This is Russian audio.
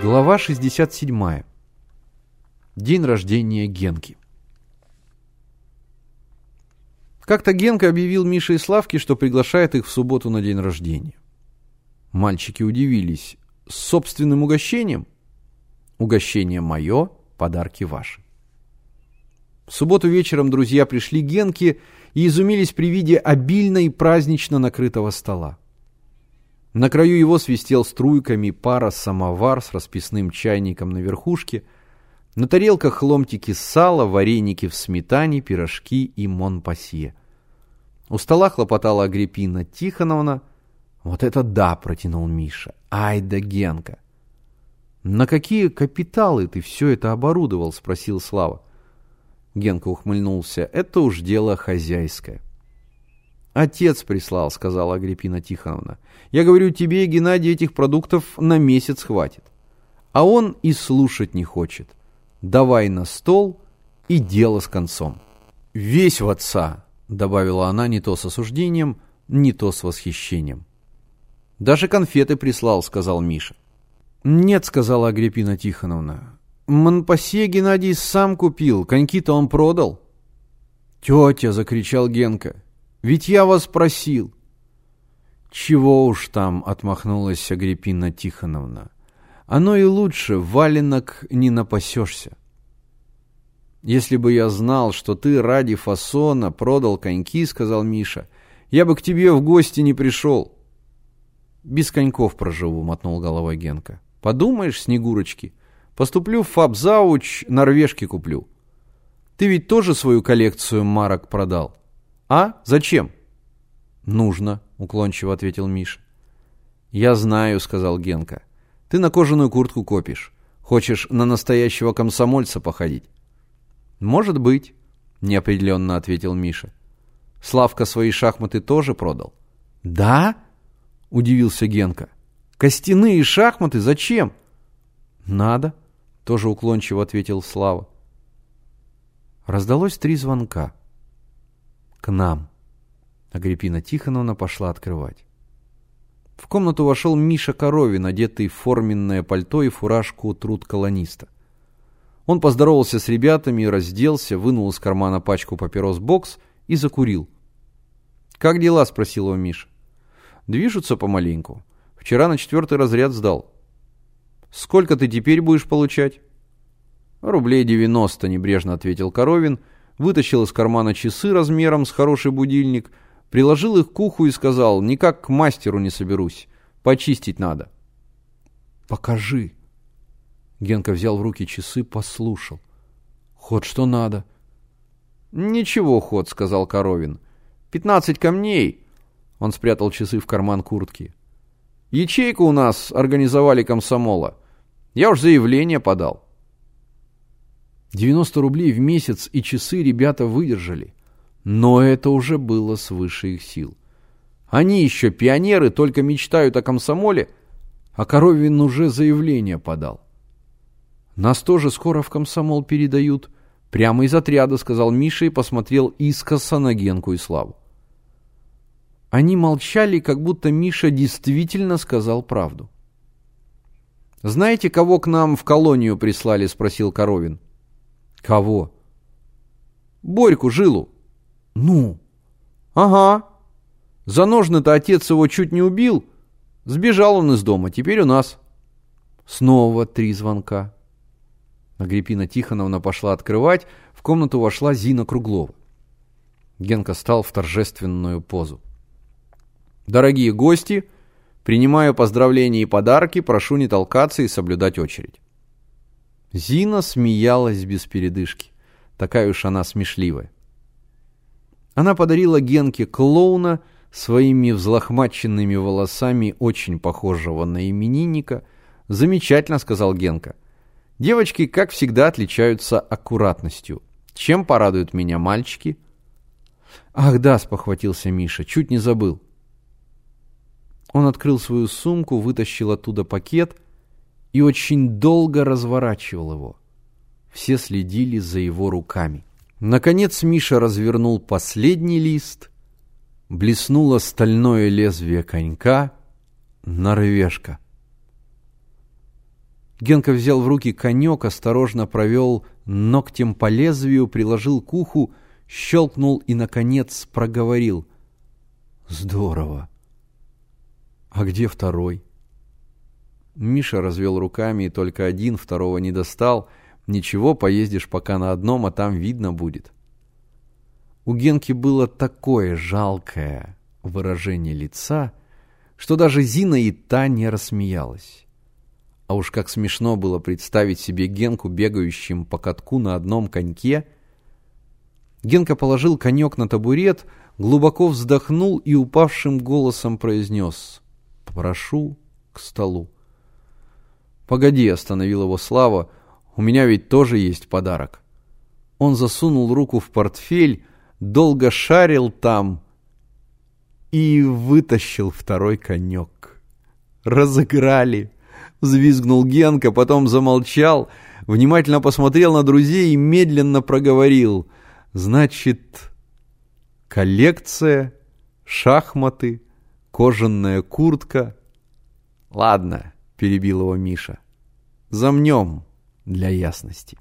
Глава 67. День рождения Генки. Как-то Генка объявил Мише и Славке, что приглашает их в субботу на день рождения. Мальчики удивились. С собственным угощением? Угощение мое, подарки ваши. В субботу вечером друзья пришли Генке и изумились при виде обильно и празднично накрытого стола. На краю его свистел струйками пара самовар с расписным чайником на верхушке. На тарелках ломтики сала, вареники в сметане, пирожки и монпасье. У стола хлопотала Агриппина Тихоновна. «Вот это да!» — протянул Миша. «Ай да Генка!» «На какие капиталы ты все это оборудовал?» — спросил Слава. Генка ухмыльнулся. «Это уж дело хозяйское». «Отец прислал», — сказала Агриппина Тихоновна. «Я говорю, тебе, Геннадий, этих продуктов на месяц хватит». А он и слушать не хочет. «Давай на стол и дело с концом». «Весь в отца», — добавила она не то с осуждением, не то с восхищением. «Даже конфеты прислал», — сказал Миша. «Нет», — сказала Агриппина Тихоновна. «Монпасье Геннадий сам купил, коньки-то он продал». «Тетя!» — закричал Генка. Ведь я вас просил. Чего уж там, отмахнулась Агриппина Тихоновна. Оно и лучше, валенок не напасешься. Если бы я знал, что ты ради фасона продал коньки, сказал Миша, я бы к тебе в гости не пришел. Без коньков проживу, мотнул головой Генка. Подумаешь, Снегурочки, поступлю в фабзауч, норвежки куплю. Ты ведь тоже свою коллекцию марок продал? «А? Зачем?» «Нужно», — уклончиво ответил Миша. «Я знаю», — сказал Генка. «Ты на кожаную куртку копишь. Хочешь на настоящего комсомольца походить?» «Может быть», — неопределенно ответил Миша. «Славка свои шахматы тоже продал?» «Да?» — удивился Генка. «Костяные шахматы зачем?» «Надо», — тоже уклончиво ответил Слава. Раздалось три звонка. К нам. Агриппина Тихоновна пошла открывать. В комнату вошел Миша Коровин, одетый в форменное пальто и фуражку труд колониста. Он поздоровался с ребятами, разделся, вынул из кармана пачку папирос бокс и закурил. «Как дела?» – спросил его Миша. «Движутся помаленьку. Вчера на четвертый разряд сдал». «Сколько ты теперь будешь получать?» «Рублей девяносто», – небрежно ответил Коровин – вытащил из кармана часы размером с хороший будильник, приложил их к уху и сказал, никак к мастеру не соберусь, почистить надо. «Покажи». Генка взял в руки часы, послушал. «Ход что надо?» «Ничего, ход», — сказал Коровин. «Пятнадцать камней». Он спрятал часы в карман куртки. «Ячейку у нас организовали комсомола. Я уж заявление подал». 90 рублей в месяц и часы ребята выдержали. Но это уже было свыше их сил. Они еще пионеры, только мечтают о комсомоле, а Коровин уже заявление подал. Нас тоже скоро в комсомол передают. Прямо из отряда, сказал Миша и посмотрел искоса на Генку и Славу. Они молчали, как будто Миша действительно сказал правду. «Знаете, кого к нам в колонию прислали?» – спросил Коровин. Кого? Борьку Жилу. Ну? Ага. За ножны-то отец его чуть не убил. Сбежал он из дома, теперь у нас. Снова три звонка. Агриппина Тихоновна пошла открывать, в комнату вошла Зина Круглова. Генка стал в торжественную позу. «Дорогие гости, принимаю поздравления и подарки, прошу не толкаться и соблюдать очередь». Зина смеялась без передышки. Такая уж она смешливая. Она подарила Генке клоуна своими взлохмаченными волосами, очень похожего на именинника. «Замечательно», — сказал Генка. «Девочки, как всегда, отличаются аккуратностью. Чем порадуют меня мальчики?» «Ах да», — спохватился Миша, — «чуть не забыл». Он открыл свою сумку, вытащил оттуда пакет — и очень долго разворачивал его. Все следили за его руками. Наконец Миша развернул последний лист, блеснуло стальное лезвие конька, норвежка. Генка взял в руки конек, осторожно провел ногтем по лезвию, приложил к уху, щелкнул и, наконец, проговорил. «Здорово! А где второй?» Миша развел руками и только один, второго не достал. «Ничего, поездишь пока на одном, а там видно будет». У Генки было такое жалкое выражение лица, что даже Зина и та не рассмеялась. А уж как смешно было представить себе Генку, бегающим по катку на одном коньке. Генка положил конек на табурет, глубоко вздохнул и упавшим голосом произнес «Прошу к столу». «Погоди», — остановил его Слава, — «у меня ведь тоже есть подарок». Он засунул руку в портфель, долго шарил там и вытащил второй конек. «Разыграли!» — взвизгнул Генка, потом замолчал, внимательно посмотрел на друзей и медленно проговорил. «Значит, коллекция, шахматы, кожаная куртка...» «Ладно», — перебил его Миша, — «замнем для ясности».